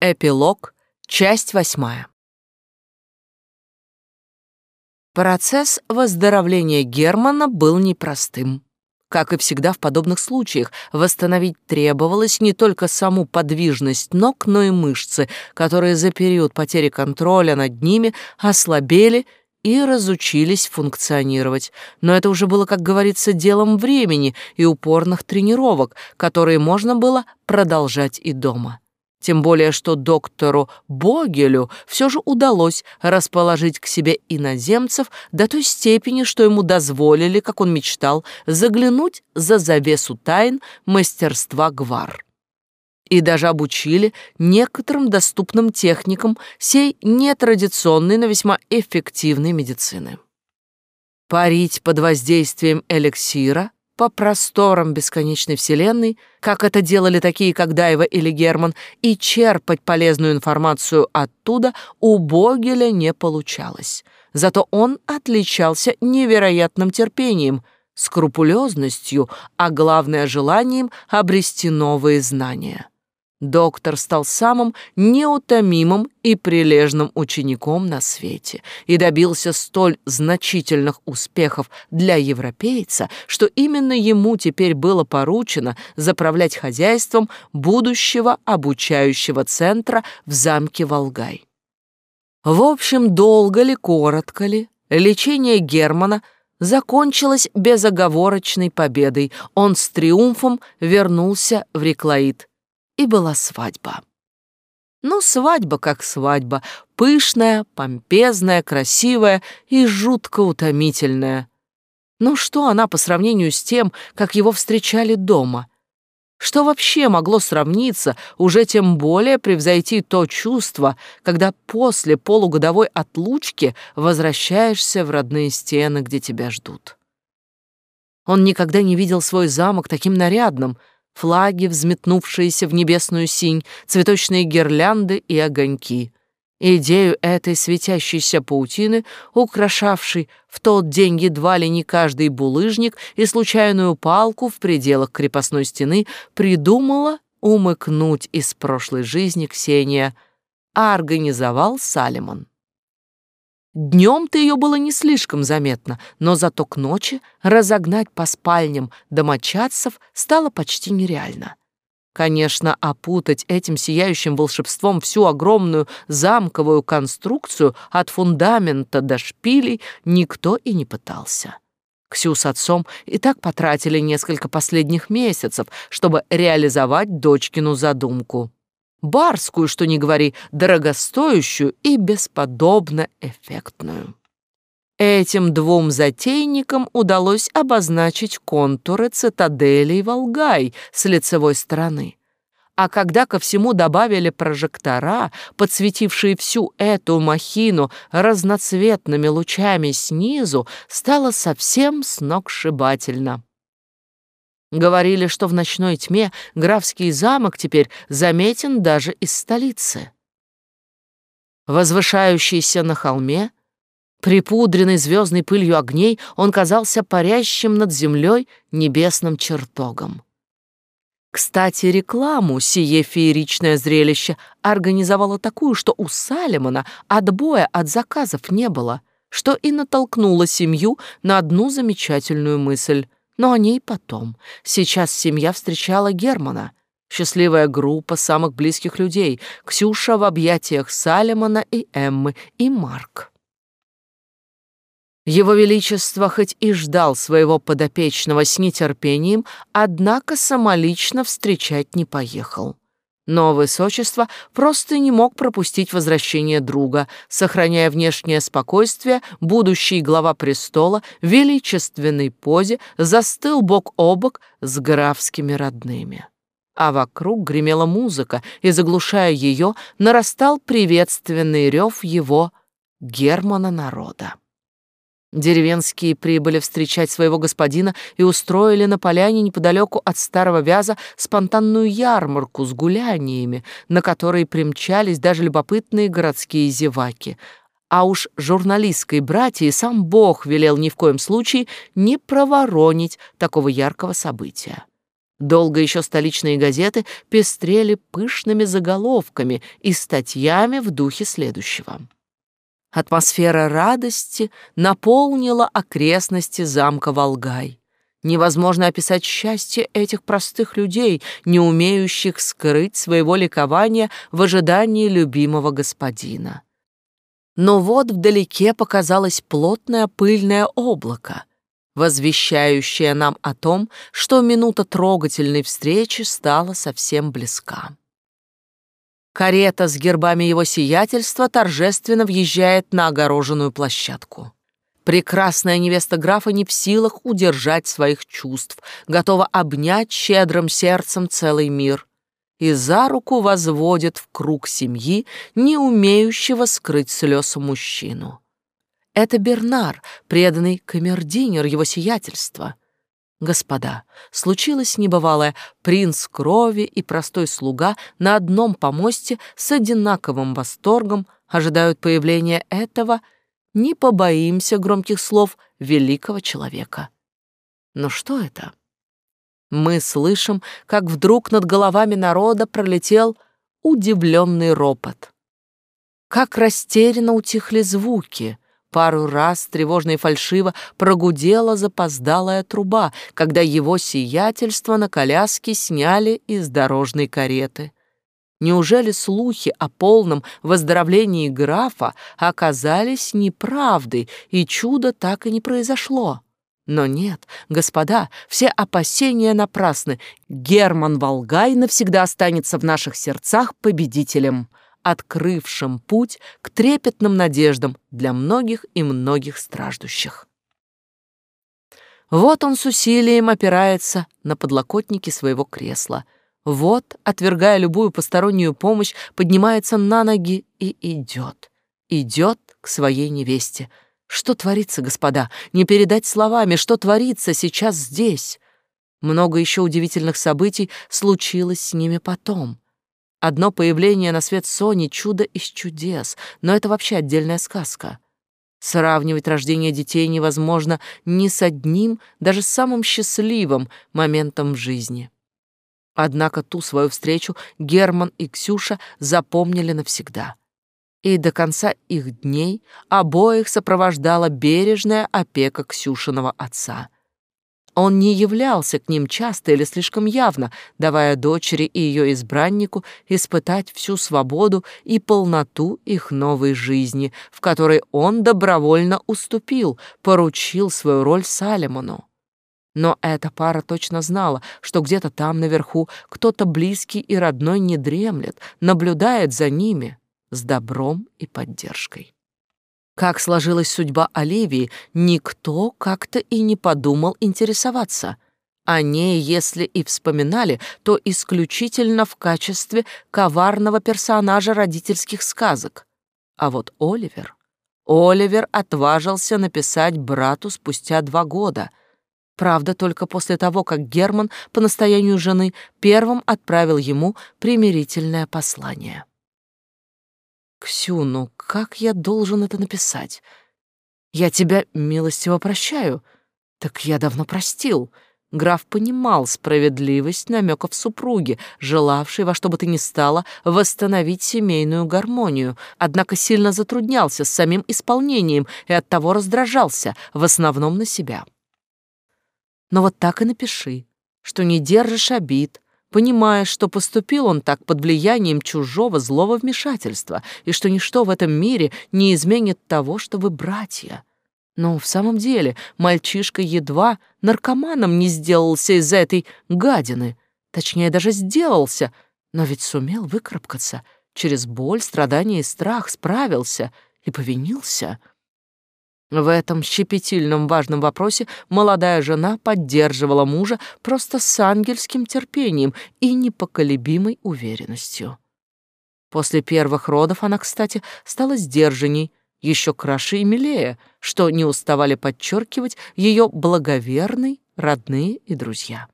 Эпилог, часть восьмая. Процесс выздоровления Германа был непростым. Как и всегда в подобных случаях, восстановить требовалось не только саму подвижность ног, но и мышцы, которые за период потери контроля над ними ослабели и разучились функционировать. Но это уже было, как говорится, делом времени и упорных тренировок, которые можно было продолжать и дома. Тем более, что доктору Богелю все же удалось расположить к себе иноземцев до той степени, что ему дозволили, как он мечтал, заглянуть за завесу тайн мастерства гвар. И даже обучили некоторым доступным техникам сей нетрадиционной, но весьма эффективной медицины. Парить под воздействием эликсира по просторам бесконечной вселенной, как это делали такие, как Дайва или Герман, и черпать полезную информацию оттуда у Богеля не получалось. Зато он отличался невероятным терпением, скрупулезностью, а главное желанием обрести новые знания доктор стал самым неутомимым и прилежным учеником на свете и добился столь значительных успехов для европейца, что именно ему теперь было поручено заправлять хозяйством будущего обучающего центра в замке Волгай. В общем, долго ли, коротко ли, лечение Германа закончилось безоговорочной победой. Он с триумфом вернулся в Реклаид, и была свадьба. Ну, свадьба как свадьба, пышная, помпезная, красивая и жутко утомительная. Ну что она по сравнению с тем, как его встречали дома? Что вообще могло сравниться, уже тем более превзойти то чувство, когда после полугодовой отлучки возвращаешься в родные стены, где тебя ждут? Он никогда не видел свой замок таким нарядным — флаги, взметнувшиеся в небесную синь, цветочные гирлянды и огоньки. Идею этой светящейся паутины, украшавшей в тот день едва ли не каждый булыжник и случайную палку в пределах крепостной стены, придумала умыкнуть из прошлой жизни Ксения, а организовал Салимон. Днем-то ее было не слишком заметно, но зато к ночи разогнать по спальням домочадцев стало почти нереально. Конечно, опутать этим сияющим волшебством всю огромную замковую конструкцию от фундамента до шпилей никто и не пытался. Ксю с отцом и так потратили несколько последних месяцев, чтобы реализовать дочкину задумку барскую, что не говори, дорогостоящую и бесподобно эффектную. Этим двум затейникам удалось обозначить контуры цитаделей Волгай с лицевой стороны. А когда ко всему добавили прожектора, подсветившие всю эту махину разноцветными лучами снизу, стало совсем сногсшибательно. Говорили, что в ночной тьме графский замок теперь заметен даже из столицы. Возвышающийся на холме, припудренный звездной пылью огней, он казался парящим над землей небесным чертогом. Кстати, рекламу сие фееричное зрелище организовало такую, что у Салемона отбоя от заказов не было, что и натолкнуло семью на одну замечательную мысль — но о ней потом. Сейчас семья встречала Германа. Счастливая группа самых близких людей. Ксюша в объятиях Салемона и Эммы, и Марк. Его Величество хоть и ждал своего подопечного с нетерпением, однако самолично встречать не поехал. Но высочество просто не мог пропустить возвращение друга, сохраняя внешнее спокойствие, будущий глава престола в величественной позе застыл бок о бок с графскими родными. А вокруг гремела музыка, и, заглушая ее, нарастал приветственный рев его Германа народа. Деревенские прибыли встречать своего господина и устроили на поляне неподалеку от старого вяза спонтанную ярмарку с гуляниями, на которые примчались даже любопытные городские зеваки. А уж журналистской братье сам Бог велел ни в коем случае не проворонить такого яркого события. Долго еще столичные газеты пестрели пышными заголовками и статьями в духе следующего. Атмосфера радости наполнила окрестности замка Волгай. Невозможно описать счастье этих простых людей, не умеющих скрыть своего ликования в ожидании любимого господина. Но вот вдалеке показалось плотное пыльное облако, возвещающее нам о том, что минута трогательной встречи стала совсем близка. Карета с гербами его сиятельства торжественно въезжает на огороженную площадку. Прекрасная невеста графа не в силах удержать своих чувств, готова обнять щедрым сердцем целый мир и за руку возводит в круг семьи, не умеющего скрыть слез мужчину. Это Бернар, преданный камердинер его сиятельства — Господа, случилось небывалое, принц крови и простой слуга на одном помосте с одинаковым восторгом ожидают появления этого, не побоимся громких слов, великого человека. Но что это? Мы слышим, как вдруг над головами народа пролетел удивленный ропот. Как растерянно утихли звуки — Пару раз тревожно и фальшиво прогудела запоздалая труба, когда его сиятельство на коляске сняли из дорожной кареты. Неужели слухи о полном выздоровлении графа оказались неправдой, и чудо так и не произошло? Но нет, господа, все опасения напрасны. Герман Волгай навсегда останется в наших сердцах победителем открывшим путь к трепетным надеждам для многих и многих страждущих. Вот он с усилием опирается на подлокотники своего кресла. Вот, отвергая любую постороннюю помощь, поднимается на ноги и идет. Идет к своей невесте. Что творится, господа? Не передать словами, что творится сейчас здесь. Много еще удивительных событий случилось с ними потом. Одно появление на свет Сони — чудо из чудес, но это вообще отдельная сказка. Сравнивать рождение детей невозможно ни с одним, даже самым счастливым моментом в жизни. Однако ту свою встречу Герман и Ксюша запомнили навсегда. И до конца их дней обоих сопровождала бережная опека Ксюшиного отца — он не являлся к ним часто или слишком явно, давая дочери и ее избраннику испытать всю свободу и полноту их новой жизни, в которой он добровольно уступил, поручил свою роль Салемону. Но эта пара точно знала, что где-то там наверху кто-то близкий и родной не дремлет, наблюдает за ними с добром и поддержкой. Как сложилась судьба Оливии, никто как-то и не подумал интересоваться. О ней, если и вспоминали, то исключительно в качестве коварного персонажа родительских сказок. А вот Оливер... Оливер отважился написать брату спустя два года. Правда, только после того, как Герман по настоянию жены первым отправил ему примирительное послание. «Ксю, ну как я должен это написать? Я тебя милостиво прощаю. Так я давно простил». Граф понимал справедливость намеков супруги, желавшей во что бы то ни стало восстановить семейную гармонию, однако сильно затруднялся с самим исполнением и оттого раздражался, в основном на себя. Но вот так и напиши, что не держишь обид, понимая, что поступил он так под влиянием чужого злого вмешательства и что ничто в этом мире не изменит того, что вы братья. Но в самом деле мальчишка едва наркоманом не сделался из-за этой гадины. Точнее, даже сделался, но ведь сумел выкарабкаться. Через боль, страдания и страх справился и повинился — в этом щепетильном важном вопросе молодая жена поддерживала мужа просто с ангельским терпением и непоколебимой уверенностью. После первых родов она, кстати, стала сдержанней, еще краше и милее, что не уставали подчеркивать ее благоверные родные и друзья.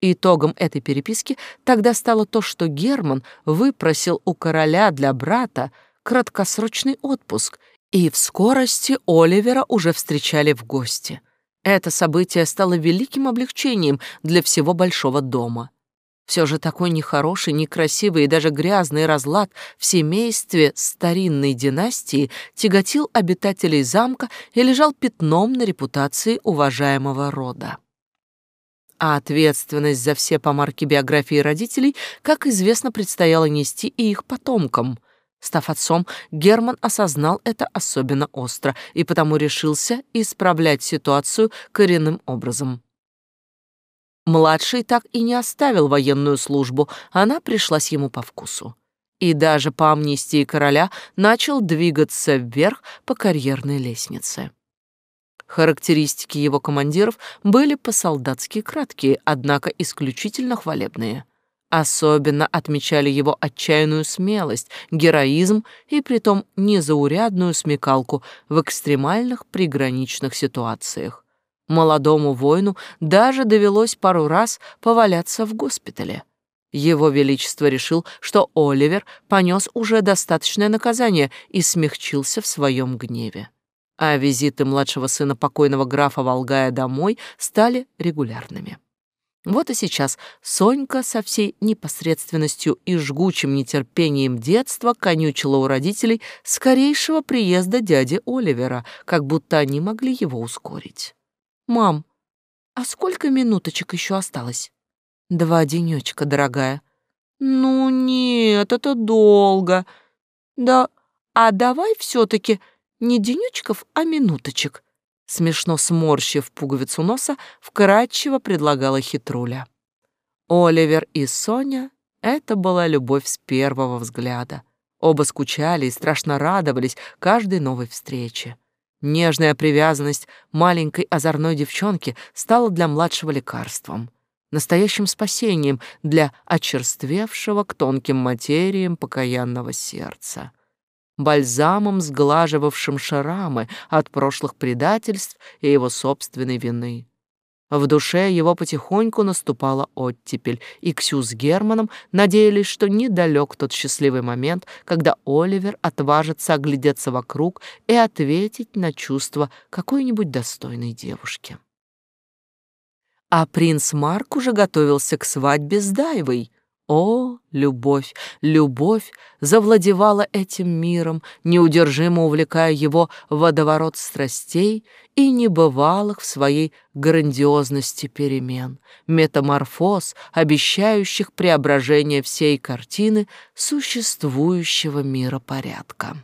Итогом этой переписки тогда стало то, что Герман выпросил у короля для брата краткосрочный отпуск — и в скорости Оливера уже встречали в гости. Это событие стало великим облегчением для всего большого дома. Все же такой нехороший, некрасивый и даже грязный разлад в семействе старинной династии тяготил обитателей замка и лежал пятном на репутации уважаемого рода. А ответственность за все помарки биографии родителей, как известно, предстояло нести и их потомкам. Став отцом, Герман осознал это особенно остро и потому решился исправлять ситуацию коренным образом. Младший так и не оставил военную службу, она пришлась ему по вкусу. И даже по амнистии короля начал двигаться вверх по карьерной лестнице. Характеристики его командиров были по-солдатски краткие, однако исключительно хвалебные. Особенно отмечали его отчаянную смелость, героизм и притом незаурядную смекалку в экстремальных приграничных ситуациях. Молодому воину даже довелось пару раз поваляться в госпитале. Его Величество решил, что Оливер понес уже достаточное наказание и смягчился в своем гневе. А визиты младшего сына покойного графа Волгая домой стали регулярными. Вот и сейчас Сонька со всей непосредственностью и жгучим нетерпением детства конючила у родителей скорейшего приезда дяди Оливера, как будто они могли его ускорить. «Мам, а сколько минуточек еще осталось?» «Два денечка, дорогая». «Ну нет, это долго. Да, а давай все-таки не денечков, а минуточек». Смешно сморщив пуговицу носа, вкратчиво предлагала хитруля. Оливер и Соня — это была любовь с первого взгляда. Оба скучали и страшно радовались каждой новой встрече. Нежная привязанность маленькой озорной девчонки стала для младшего лекарством, настоящим спасением для очерствевшего к тонким материям покаянного сердца, бальзамом, сглаживавшим шрамы от прошлых предательств и его собственной вины. В душе его потихоньку наступала оттепель, и Ксю с Германом надеялись, что недалек тот счастливый момент, когда Оливер отважится оглядеться вокруг и ответить на чувства какой-нибудь достойной девушки. А принц Марк уже готовился к свадьбе с Дайвой, о, любовь, любовь завладевала этим миром, неудержимо увлекая его в водоворот страстей и небывалых в своей грандиозности перемен, метаморфоз, обещающих преображение всей картины существующего мира порядка.